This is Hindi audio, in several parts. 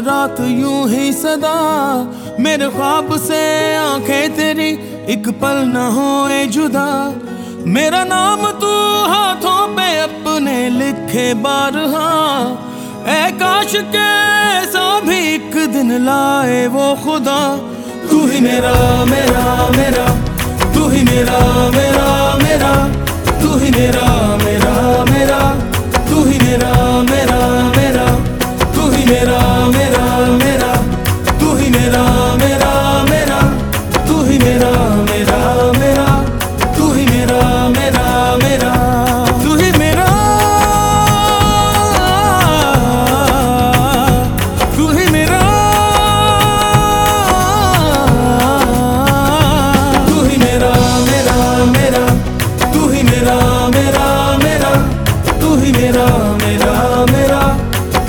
रात यूँ ही सदा। मेरे ख्वाब से आँखें तेरी एक पल न होए जुदा। मेरा नाम तू हाथों पे अपने लिखे बार हाँ। ए काश के ऐसा भी एक दिन लाए वो खुदा। तू ही मेरा मेरा मेरा। तू ही मेरा मेरा मेरा। तू ही मेरा मेरा मेरा मेरा, तू ही मेरा मेरा मेरा,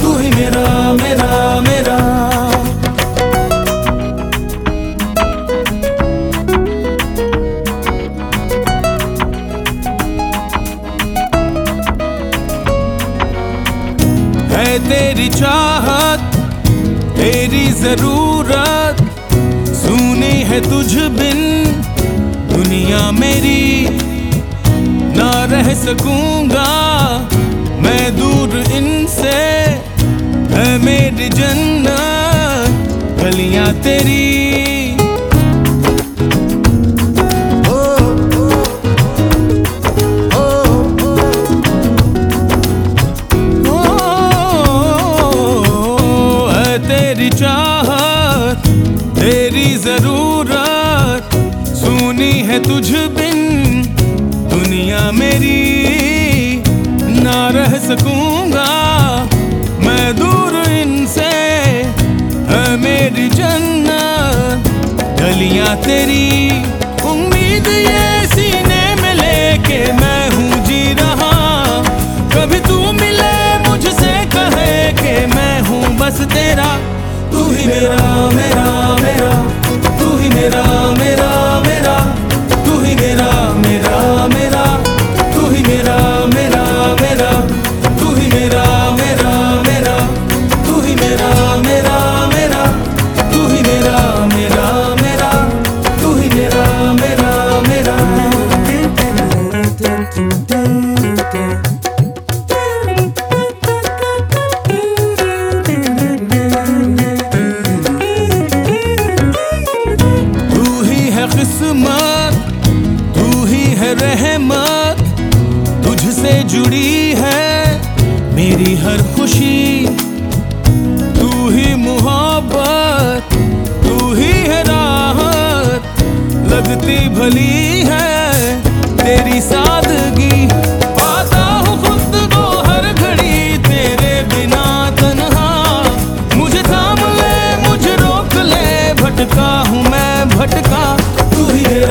तू ही मेरा मेरा मेरा। है तेरी चाहत, तेरी ज़रूरत, सुनी है तुझ बिन दुनिया मेरी। ना रह सकूँगा मैं दूर इनसे है मेरी जन्नत गलियाँ तेरी है तेरी तेरी ज़रूरत सुनी है तुझ बिन दुनिया मेरी, ना रह सकूँगा। मैं दूर इनसे, है मेरी जन्नत। गलियाँ तेरी, उम्मीद ये सीने में लेके मैं हूँ जी रहा। कभी तू मिले मुझसे कहे के मैं हूँ बस तेरा, तू ही मेरा से जुड़ी है मेरी हर खुशी। तू ही मोहब्बत, तू ही है राहत, लगती भली है तेरी सादगी। पाता हूँ खुद को हर घड़ी, तेरे बिना तनहा। मुझे थाम ले, मुझे रोक ले, भटका हूँ मैं, भटका। तू ही है